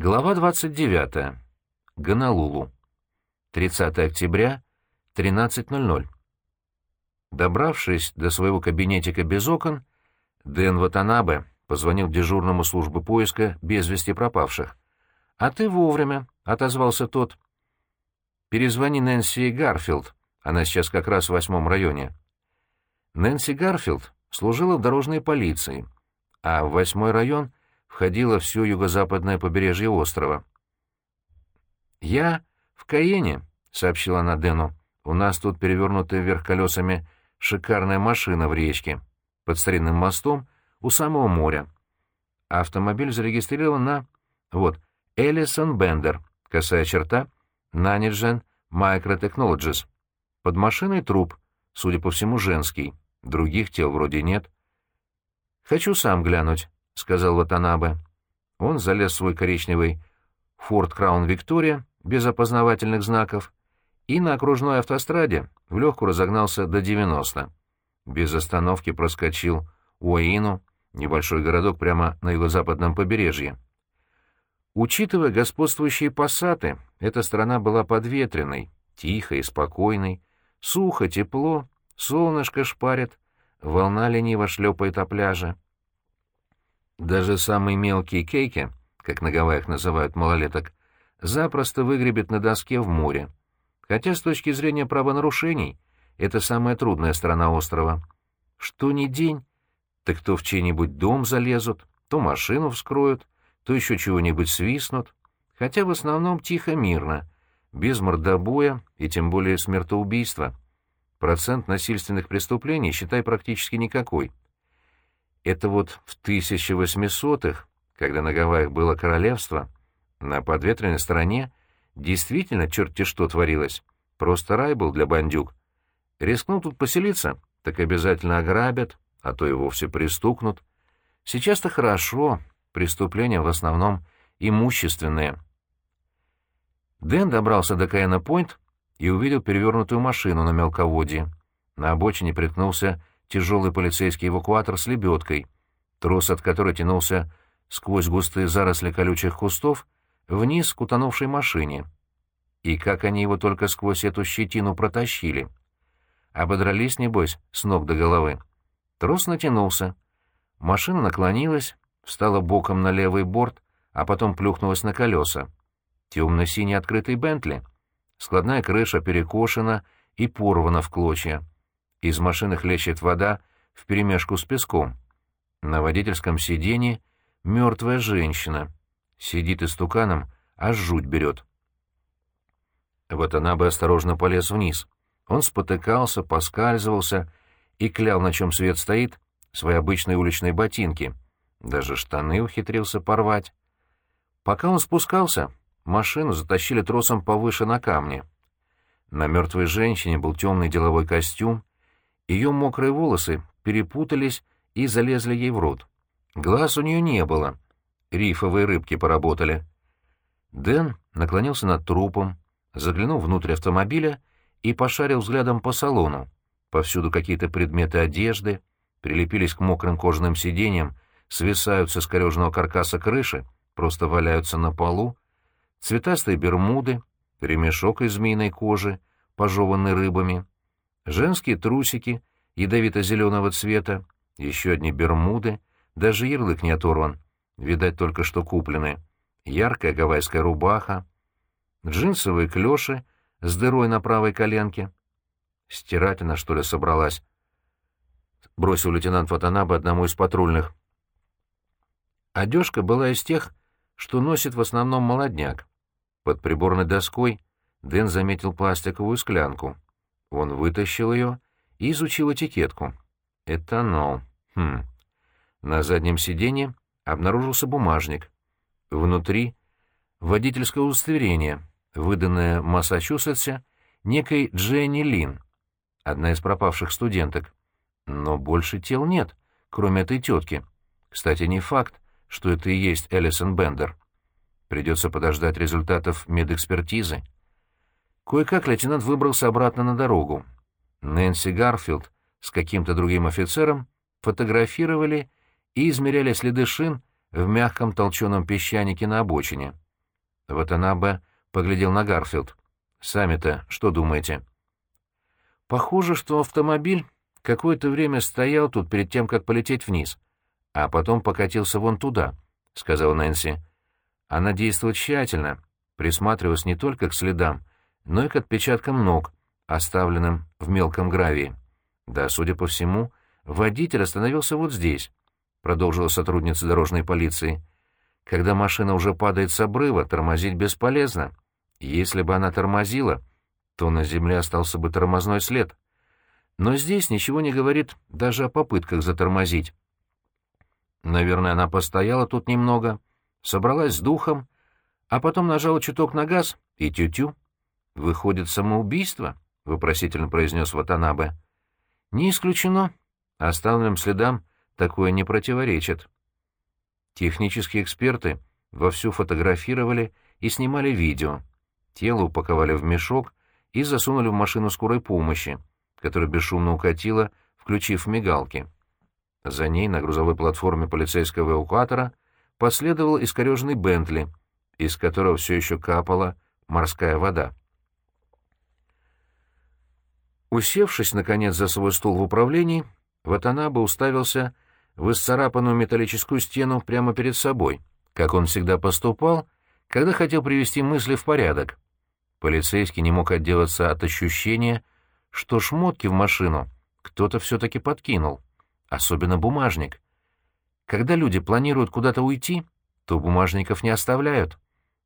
Глава 29. Гонолулу. 30 октября, 13.00. Добравшись до своего кабинетика без окон, Дэн Ватанабе позвонил дежурному службы поиска без вести пропавших. «А ты вовремя», — отозвался тот. «Перезвони Нэнси Гарфилд, она сейчас как раз в восьмом районе». Нэнси Гарфилд служила в дорожной полиции, а в восьмой район входило все юго-западное побережье острова. «Я в Каене», — сообщила она Дэну. «У нас тут перевернутая вверх колесами шикарная машина в речке, под старинным мостом, у самого моря. Автомобиль зарегистрирован на... Вот, Эллисон Бендер, косая черта, Наниджен Microtechnologies. Под машиной труп, судя по всему, женский. Других тел вроде нет. «Хочу сам глянуть», — сказал Ватанабе. Он залез в свой коричневый «Форд Краун Виктория» без опознавательных знаков и на окружной автостраде в легкую разогнался до 90. Без остановки проскочил Уэину, небольшой городок прямо на юго-западном побережье. Учитывая господствующие пассаты, эта страна была подветренной, тихой, спокойной, сухо, тепло, солнышко шпарит, волна лениво шлепает о пляже. Даже самые мелкие кейки, как на Гавайях называют малолеток, запросто выгребет на доске в море. Хотя с точки зрения правонарушений это самая трудная сторона острова. Что ни день, так то в чей-нибудь дом залезут, то машину вскроют, то еще чего-нибудь свистнут. Хотя в основном тихо-мирно, без мордобоя и тем более смертоубийства. Процент насильственных преступлений, считай, практически никакой — это вот в 1800-х, когда на Гавайях было королевство, на подветренной стороне действительно черти что творилось. Просто рай был для бандюк. Рискнул тут поселиться, так обязательно ограбят, а то и вовсе пристукнут. Сейчас-то хорошо, преступления в основном имущественные. Дэн добрался до Каэна-Пойнт и увидел перевернутую машину на мелководье. На обочине приткнулся тяжелый полицейский эвакуатор с лебедкой, трос от которой тянулся сквозь густые заросли колючих кустов вниз к утонувшей машине. И как они его только сквозь эту щетину протащили. Ободрались, небось, с ног до головы. Трос натянулся. Машина наклонилась, встала боком на левый борт, а потом плюхнулась на колеса. Темно-синий открытый Бентли. Складная крыша перекошена и порвана в клочья. Из машины хлещет вода вперемешку с песком. На водительском сиденье мертвая женщина. Сидит истуканом, аж жуть берет. Вот она бы осторожно полез вниз. Он спотыкался, поскальзывался и клял, на чем свет стоит, свои обычные уличные ботинки. Даже штаны ухитрился порвать. Пока он спускался, машину затащили тросом повыше на камне. На мертвой женщине был темный деловой костюм, ее мокрые волосы перепутались и залезли ей в рот. Глаз у нее не было. Рифовые рыбки поработали. Дэн наклонился над трупом, заглянул внутрь автомобиля и пошарил взглядом по салону. Повсюду какие-то предметы одежды, прилепились к мокрым кожаным сиденьям, свисают со скорежного каркаса крыши, просто валяются на полу. Цветастые бермуды, ремешок из змеиной кожи, пожеванный рыбами — Женские трусики ядовито-зеленого цвета, еще одни бермуды, даже ярлык не оторван, видать, только что куплены, яркая гавайская рубаха, джинсовые клёши с дырой на правой коленке. Стирать она, что ли, собралась? Бросил лейтенант Ватанаба одному из патрульных. Одежка была из тех, что носит в основном молодняк. Под приборной доской Дэн заметил пластиковую склянку — он вытащил ее и изучил этикетку. Этанол. Хм. На заднем сиденье обнаружился бумажник. Внутри — водительское удостоверение, выданное в Массачусетсе некой Дженни Лин, одна из пропавших студенток. Но больше тел нет, кроме этой тетки. Кстати, не факт, что это и есть Элисон Бендер. Придется подождать результатов медэкспертизы. Кое-как лейтенант выбрался обратно на дорогу. Нэнси Гарфилд с каким-то другим офицером фотографировали и измеряли следы шин в мягком толченом песчанике на обочине. Ватанабе поглядел на Гарфилд. «Сами-то что думаете?» «Похоже, что автомобиль какое-то время стоял тут перед тем, как полететь вниз, а потом покатился вон туда», — сказала Нэнси. Она действовала тщательно, присматриваясь не только к следам, но и к отпечаткам ног, оставленным в мелком гравии. Да, судя по всему, водитель остановился вот здесь, — продолжила сотрудница дорожной полиции. Когда машина уже падает с обрыва, тормозить бесполезно. Если бы она тормозила, то на земле остался бы тормозной след. Но здесь ничего не говорит даже о попытках затормозить. Наверное, она постояла тут немного, собралась с духом, а потом нажала чуток на газ и тю-тю. «Выходит, самоубийство?» — вопросительно произнес Ватанабе. «Не исключено. Оставленным следам такое не противоречит». Технические эксперты вовсю фотографировали и снимали видео. Тело упаковали в мешок и засунули в машину скорой помощи, которая бесшумно укатила, включив мигалки. За ней на грузовой платформе полицейского эвакуатора последовал искореженный Бентли, из которого все еще капала морская вода. Усевшись, наконец, за свой стул в управлении, Ватанаба уставился в исцарапанную металлическую стену прямо перед собой, как он всегда поступал, когда хотел привести мысли в порядок. Полицейский не мог отделаться от ощущения, что шмотки в машину кто-то все-таки подкинул, особенно бумажник. Когда люди планируют куда-то уйти, то бумажников не оставляют.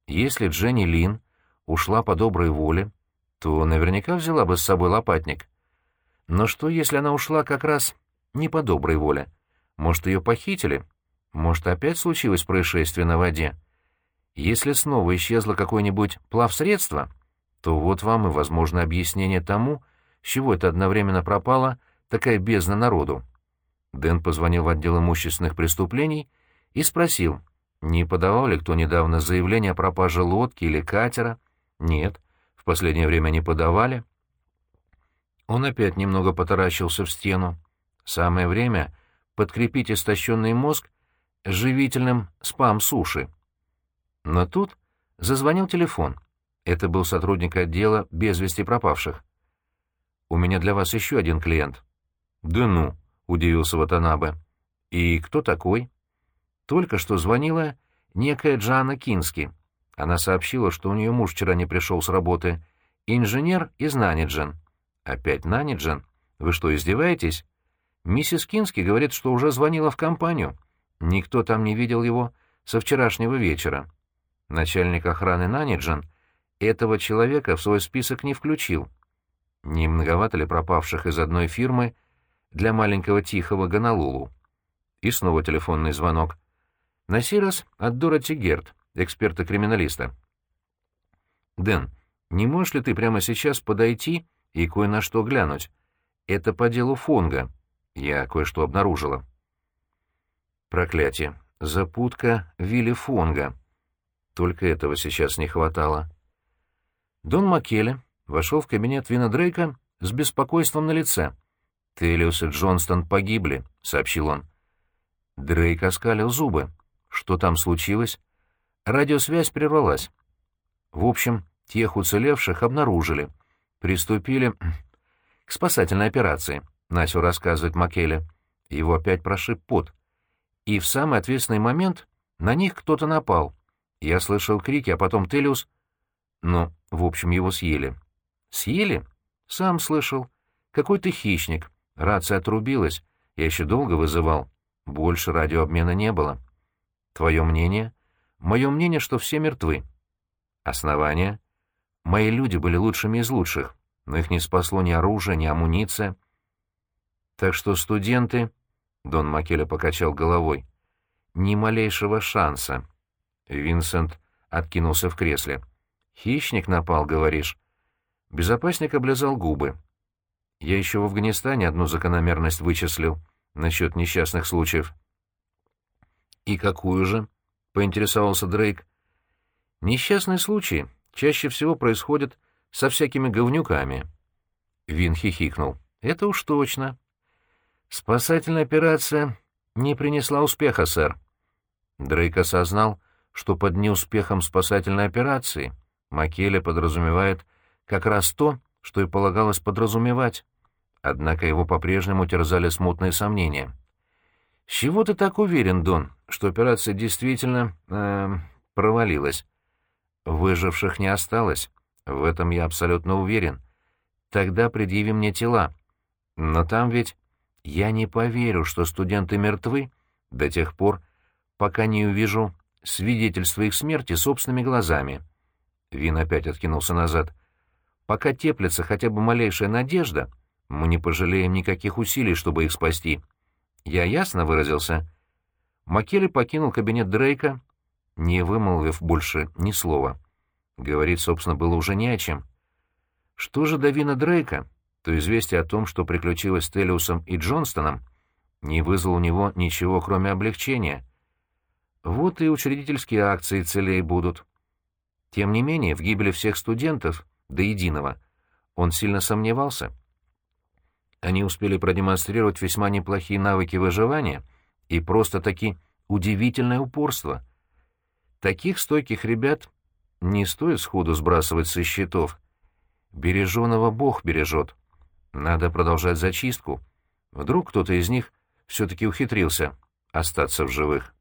Если Дженни Лин ушла по доброй воле, то наверняка взяла бы с собой лопатник. Но что, если она ушла как раз не по доброй воле? Может, ее похитили? Может, опять случилось происшествие на воде? Если снова исчезло какое-нибудь плавсредство, то вот вам и возможно объяснение тому, с чего это одновременно пропала такая бездна народу. Дэн позвонил в отдел имущественных преступлений и спросил, не подавал ли кто недавно заявление о пропаже лодки или катера. Нет, в последнее время не подавали. Он опять немного потаращился в стену. Самое время подкрепить истощенный мозг живительным спам суши. Но тут зазвонил телефон. Это был сотрудник отдела без вести пропавших. «У меня для вас еще один клиент». «Да ну», — удивился Ватанабе. «И кто такой?» Только что звонила некая Джана Кински. Она сообщила, что у нее муж вчера не пришел с работы. Инженер из Наниджен. Опять Наниджен? Вы что, издеваетесь? Миссис Кински говорит, что уже звонила в компанию. Никто там не видел его со вчерашнего вечера. Начальник охраны Наниджен этого человека в свой список не включил. Не многовато ли пропавших из одной фирмы для маленького тихого Гонолулу? И снова телефонный звонок. На сей раз от Дороти Герт, эксперта-криминалиста. «Дэн, не можешь ли ты прямо сейчас подойти и кое на что глянуть? Это по делу Фонга. Я кое-что обнаружила». Проклятие. Запутка Вилли Фонга. Только этого сейчас не хватало. Дон Маккеле вошел в кабинет Вина Дрейка с беспокойством на лице. «Телиус и Джонстон погибли», — сообщил он. Дрейк оскалил зубы. Что там случилось? Радиосвязь прервалась. В общем, тех уцелевших обнаружили. Приступили к спасательной операции, начал рассказывать Маккеле. Его опять прошиб пот. И в самый ответственный момент на них кто-то напал. Я слышал крики, а потом Телиус... Ну, в общем, его съели. Съели? Сам слышал. Какой-то хищник. Рация отрубилась. Я еще долго вызывал. Больше радиообмена не было. Твое мнение? Мое мнение, что все мертвы. Основания? Мои люди были лучшими из лучших, но их не спасло ни оружие, ни амуниция. Так что студенты... Дон Макеля покачал головой. Ни малейшего шанса. Винсент откинулся в кресле. «Хищник напал, говоришь?» Безопасник облизал губы. «Я еще в Афганистане одну закономерность вычислил насчет несчастных случаев. «И какую же?» — поинтересовался Дрейк. «Несчастные случаи чаще всего происходят со всякими говнюками». Вин хихикнул. «Это уж точно». «Спасательная операция не принесла успеха, сэр». Дрейк осознал, что под неуспехом спасательной операции Макеле подразумевает как раз то, что и полагалось подразумевать. Однако его по-прежнему терзали смутные сомнения. «С чего ты так уверен, Дон, что операция действительно... Э, провалилась?» «Выживших не осталось. В этом я абсолютно уверен. Тогда предъяви мне тела. Но там ведь... Я не поверю, что студенты мертвы до тех пор, пока не увижу свидетельства их смерти собственными глазами». Вин опять откинулся назад. «Пока теплится хотя бы малейшая надежда, мы не пожалеем никаких усилий, чтобы их спасти. Я ясно выразился?» Маккелли покинул кабинет Дрейка, не вымолвив больше ни слова. Говорить, собственно, было уже не о чем. Что же до Вина Дрейка, то известие о том, что приключилось с Телиусом и Джонстоном, не вызвало у него ничего, кроме облегчения. Вот и учредительские акции целей будут. Тем не менее, в гибели всех студентов, до единого, он сильно сомневался. Они успели продемонстрировать весьма неплохие навыки выживания и просто-таки удивительное упорство. Таких стойких ребят не стоит сходу сбрасывать со счетов. Береженого Бог бережет. Надо продолжать зачистку. Вдруг кто-то из них все-таки ухитрился остаться в живых.